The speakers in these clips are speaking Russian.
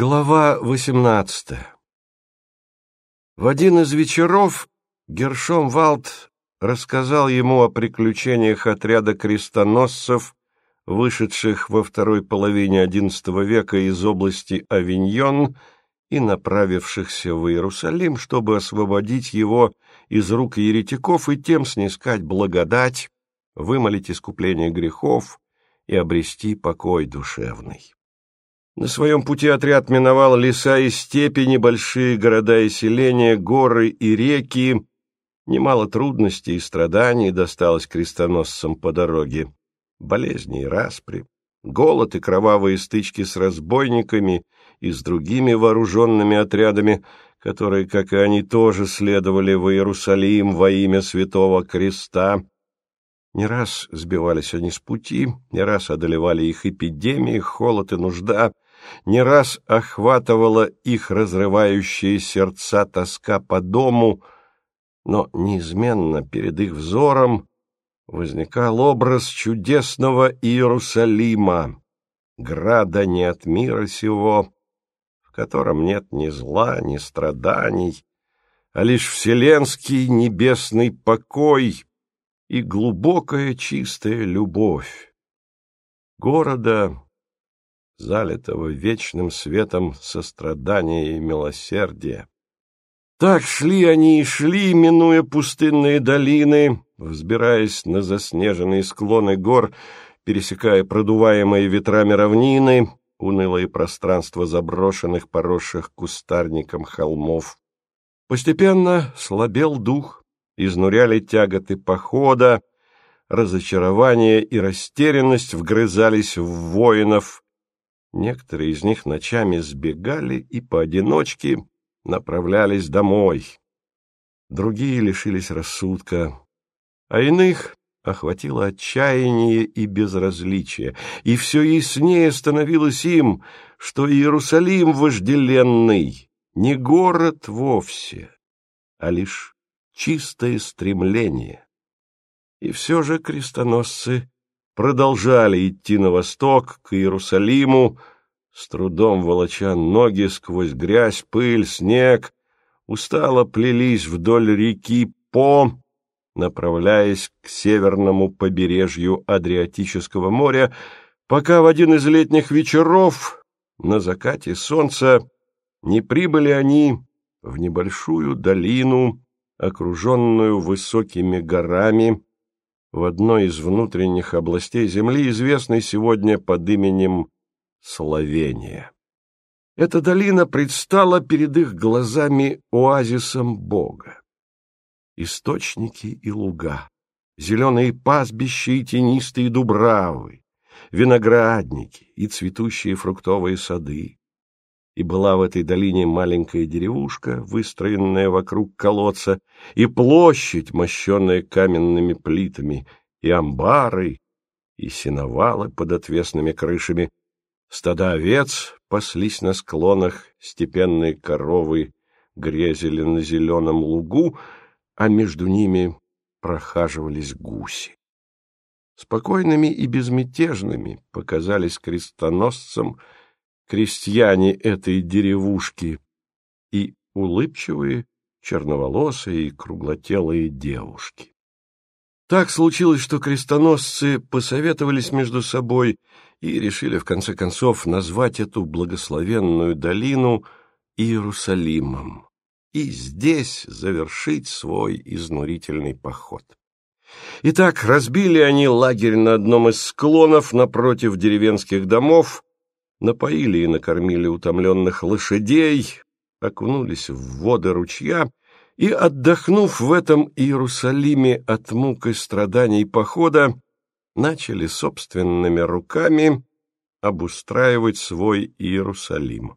Глава восемнадцатая В один из вечеров Гершом Валд рассказал ему о приключениях отряда крестоносцев, вышедших во второй половине XI века из области Авиньон и направившихся в Иерусалим, чтобы освободить его из рук еретиков и тем снискать благодать, вымолить искупление грехов и обрести покой душевный. На своем пути отряд миновал леса и степи, небольшие города и селения, горы и реки. Немало трудностей и страданий досталось крестоносцам по дороге. Болезни и распри, голод и кровавые стычки с разбойниками и с другими вооруженными отрядами, которые, как и они, тоже следовали в Иерусалим во имя Святого Креста. Не раз сбивались они с пути, не раз одолевали их эпидемии, холод и нужда — не раз охватывала их разрывающие сердца тоска по дому, но неизменно перед их взором возникал образ чудесного Иерусалима, града не от мира сего, в котором нет ни зла, ни страданий, а лишь вселенский небесный покой и глубокая чистая любовь. Города, залитого вечным светом сострадания и милосердия. Так шли они и шли, минуя пустынные долины, взбираясь на заснеженные склоны гор, пересекая продуваемые ветрами равнины, унылое пространство заброшенных, поросших кустарником холмов. Постепенно слабел дух, изнуряли тяготы похода, разочарование и растерянность вгрызались в воинов, Некоторые из них ночами сбегали и поодиночке направлялись домой. Другие лишились рассудка, а иных охватило отчаяние и безразличие, и все яснее становилось им, что Иерусалим вожделенный не город вовсе, а лишь чистое стремление. И все же крестоносцы продолжали идти на восток, к Иерусалиму, с трудом волоча ноги сквозь грязь, пыль, снег, устало плелись вдоль реки По, направляясь к северному побережью Адриатического моря, пока в один из летних вечеров на закате солнца не прибыли они в небольшую долину, окруженную высокими горами, в одной из внутренних областей Земли, известной сегодня под именем Словения. Эта долина предстала перед их глазами оазисом Бога. Источники и луга, зеленые пастбища и тенистые дубравы, виноградники и цветущие фруктовые сады, и была в этой долине маленькая деревушка, выстроенная вокруг колодца, и площадь, мощенная каменными плитами, и амбары, и сеновалы под отвесными крышами. Стада овец паслись на склонах, степенные коровы грезили на зеленом лугу, а между ними прохаживались гуси. Спокойными и безмятежными показались крестоносцам — крестьяне этой деревушки и улыбчивые, черноволосые и круглотелые девушки. Так случилось, что крестоносцы посоветовались между собой и решили, в конце концов, назвать эту благословенную долину Иерусалимом и здесь завершить свой изнурительный поход. Итак, разбили они лагерь на одном из склонов напротив деревенских домов, напоили и накормили утомленных лошадей, окунулись в воды ручья и, отдохнув в этом Иерусалиме от мук и страданий похода, начали собственными руками обустраивать свой Иерусалим.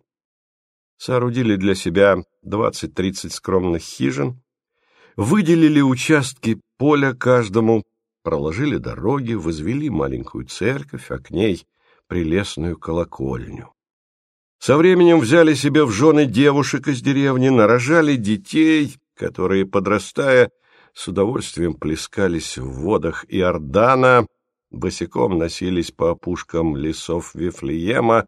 Соорудили для себя двадцать-тридцать скромных хижин, выделили участки поля каждому, проложили дороги, возвели маленькую церковь, а к ней прелестную колокольню. Со временем взяли себе в жены девушек из деревни, нарожали детей, которые, подрастая, с удовольствием плескались в водах Иордана, босиком носились по опушкам лесов Вифлеема,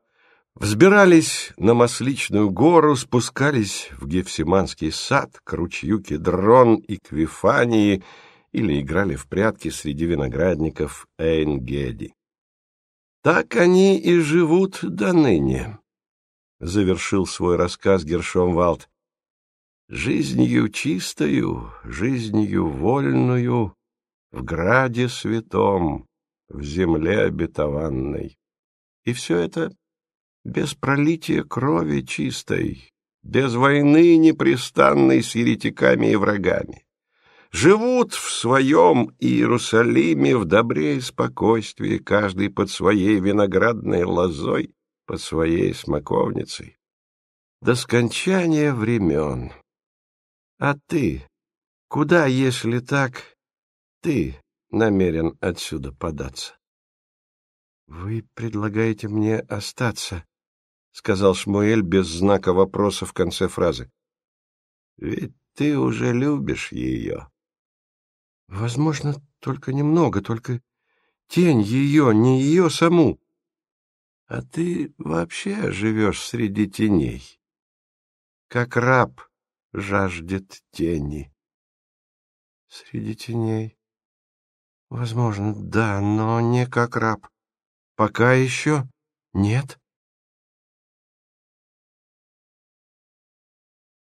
Взбирались на Масличную гору, спускались в Гефсиманский сад, к ручью Кедрон и к Вифании или играли в прятки среди виноградников Эйнгеди. Так они и живут до ныне, — завершил свой рассказ Гершомвалд. Жизнью чистою, жизнью вольную, в граде святом, в земле обетованной. И все это без пролития крови чистой, без войны непрестанной с еретиками и врагами. Живут в своем Иерусалиме в добре и спокойствии, каждый под своей виноградной лозой, под своей смоковницей. До скончания времен. А ты, куда, если так, ты намерен отсюда податься? — Вы предлагаете мне остаться, — сказал Шмуэль без знака вопроса в конце фразы. — Ведь ты уже любишь ее. — Возможно, только немного, только тень ее, не ее саму. — А ты вообще живешь среди теней, как раб жаждет тени. — Среди теней. Возможно, да, но не как раб. Пока еще нет. —